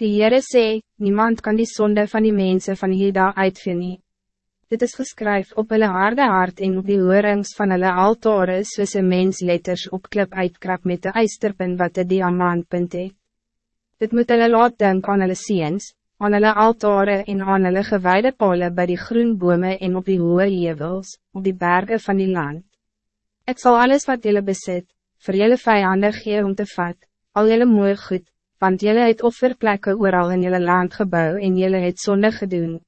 Die Heere sê, niemand kan die zonde van die mensen van Juda uitvien nie. Dit is geskryf op hulle harde hart en op die hoorings van hulle altare soos een mens letters op klip uitkrap met de eisterpin wat de diamantpunt het. Dit moet hulle laat denk aan hulle seens, aan hulle altare en aan hulle gewijde pole bij die groen bome en op die hoge hevels, op die bergen van die land. Ik zal alles wat jullie bezit, voor jullie vijanden gee om te vat, al jullie mooi goed, want jullie het offerplekken ooral in jullie land gebouw en jullie het zonde gedoen.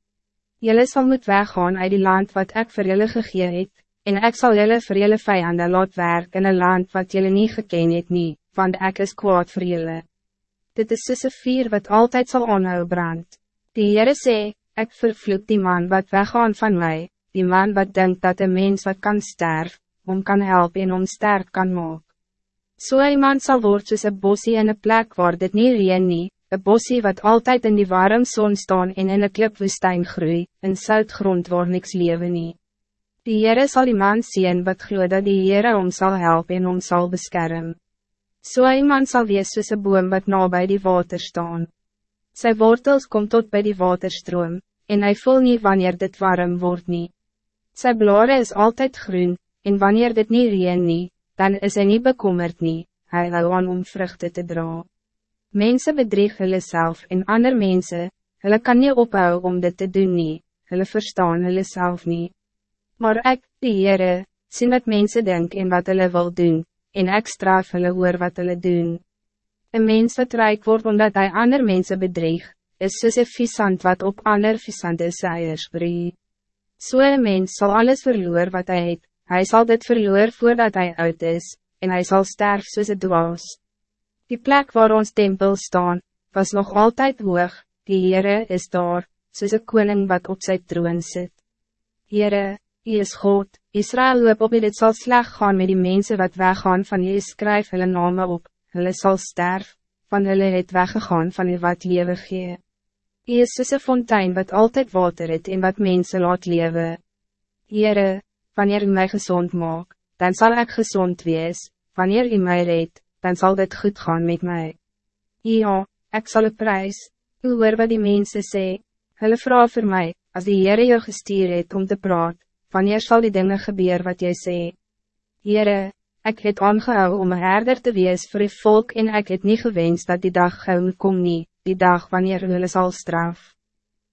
Jullie zal moet weggaan uit die land wat ik voor jullie gegee het, en ik zal jullie voor jullie vijanden laat werk in een land wat jullie niet geken het nie, want ik is kwaad voor jullie. Dit is tussen vier wat altijd zal onhou brand. Die Heere sê, ik vervloek die man wat weggaan van mij, die man wat denkt dat een mens wat kan sterven, om kan helpen en om sterk kan maak. So iemand sal word soos een bossie in een plek waar dit nie reen nie, een bossie wat altijd in die warm zon staan en in een klipwoestijn groei, in zoutgrond waar niks lewe nie. Die Heere sal die man zien wat glo dat die Heere om zal helpen en om zal beschermen. So iemand sal wees soos een boom wat na bij die water staan. Sy wortels kom tot bij die waterstroom, en hij voel niet wanneer dit warm wordt niet. Sy blare is altijd groen, en wanneer dit niet reen nie, dan is hij niet bekommerd nie, hy hou aan om vruchte te dra. Mensen bedrieg hulle self en ander mensen, hulle kan niet ophou om dit te doen nie, hulle verstaan hulle self nie. Maar ik, die Heere, sien wat mensen denken en wat hulle wil doen, en ek straf hulle oor wat hulle doen. Een mens wat rijk wordt omdat hij ander mensen bedrieg, is soos een visant wat op ander visante seiers brie. So een mens zal alles verloor wat hij het, hij zal dit verloor voordat hij uit is, en hij zal sterven soos het dwaas. Die plek waar ons tempel staan, was nog altijd hoog, die Heere is daar, soos een koning wat op zijn troon zit. Heere, Hy is God, Israël loop op dit zal sleg gaan met die mensen wat weggaan van jy skryf hulle name op, hulle sal sterf, van hulle het weggegaan van die wat lewe gee. Hy is soos een fontein wat altijd water het en wat mensen laat lewe. Heere, wanneer u mij gezond maak, dan zal ik gezond wees, wanneer u mij reed, dan zal dit goed gaan met mij. Ja, ik zal een prijs, u hoor wat die mensen sê, hulle vraag voor mij, als die Heere jou gestuur het om te praat, wanneer zal die dingen gebeuren wat jij zei? Heere, ik het aangehou om een herder te wees voor het volk en ik het niet gewenst dat die dag gauw kom nie, die dag wanneer hulle zal straf.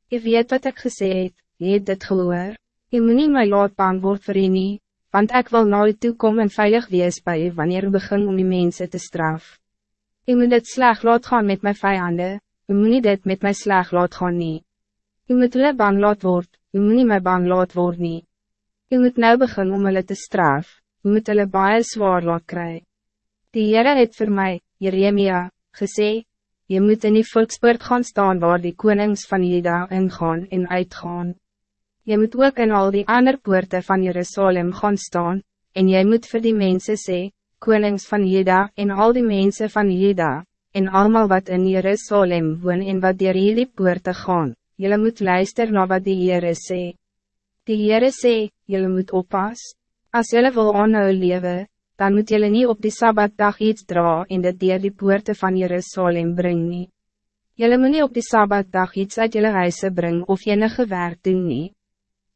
Je weet wat ik gezegd je het dit gehoor, je moet niet my laat bang word vir u nie, want ik wil nou toe kom en veilig wees bij u wanneer u begin om die mensen te straf. Je moet dit slag laat gaan met mijn vijanden, u moet niet dit met mijn slag laat gaan nie. U moet hulle bang laat word, u moet niet my bang laat word nie. Je moet nou begin om hulle te straf, je moet hulle baie zwaar laat kry. Die Heere het vir my, Jeremia, gesê, je moet in die volkspoort gaan staan waar die konings van Juda ingaan en uitgaan. Je moet ook in al die ander poorte van Jerusalem gaan staan, en jy moet voor die mensen sê, konings van Juda en al die mensen van Juda, en allemaal wat in Jerusalem woon en wat dier hierdie poorte gaan, jylle moet luister na wat die Heere sê. Die Heere sê, jullie moet oppas. Als jullie wil aanhou lewe, dan moet jullie niet op die Sabbatdag iets dra en dit dier die poorte van Jerusalem bring nie. Jullie moet niet op die Sabbatdag iets uit jullie huise bring of enige werk doen nie.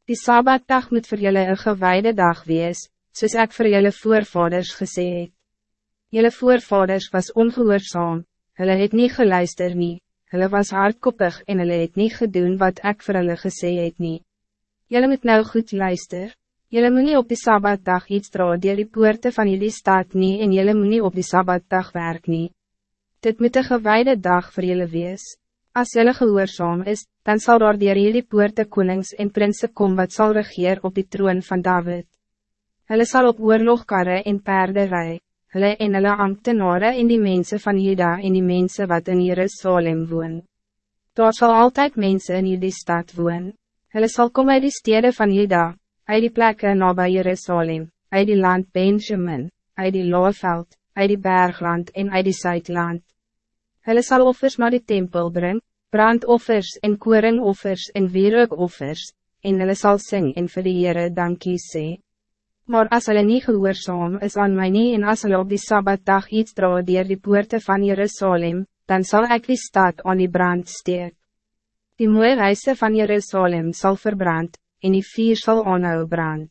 Die Sabbatdag moet voor jullie een gewijde dag wees, soos ek voor jullie voorvaders gesê het. Jullie voorvaders was ongehoorzaam, hulle het niet geluister nie, hulle was hardkoppig en hulle het niet gedoen wat ik voor hulle gesê het nie. Jullie moet nou goed luister. Jullie moet niet op die Sabbatdag iets dra dier die poorte van jullie stad nie en jullie moet niet op die Sabbatdag werk nie. Dit moet een gewijde dag voor jullie wees. Als jullie gehoorzaam is, dan zal daar dier jullie poorte konings en prinsen kom wat zal regeer op die troon van David. Hulle zal op oorlogkarre en paarden rij, hulle en hulle ambtenare en die mensen van Juda en die mensen wat in Jerusalem woon. Daar zal altijd mensen in jullie stad woon. Hulle sal kom uit die stede van Juda, uit die plekken nabij Jerusalem, uit die land Benjamin, uit die Loofveld, uit die Bergland en uit die Zuidland. Hulle sal offers naar die tempel brengen, brandoffers en koringoffers en wierookoffers, en hulle sal sing en vir die Heere dankie sê. Maar as hulle nie gehoorzaam is aan my nie en as hulle op die Sabbatdag iets dra dier die poorte van Jerusalem, dan zal ik die stad aan die brand steek. Die mooie huise van Jerusalem zal verbrand, en die vier zal aanhou brand.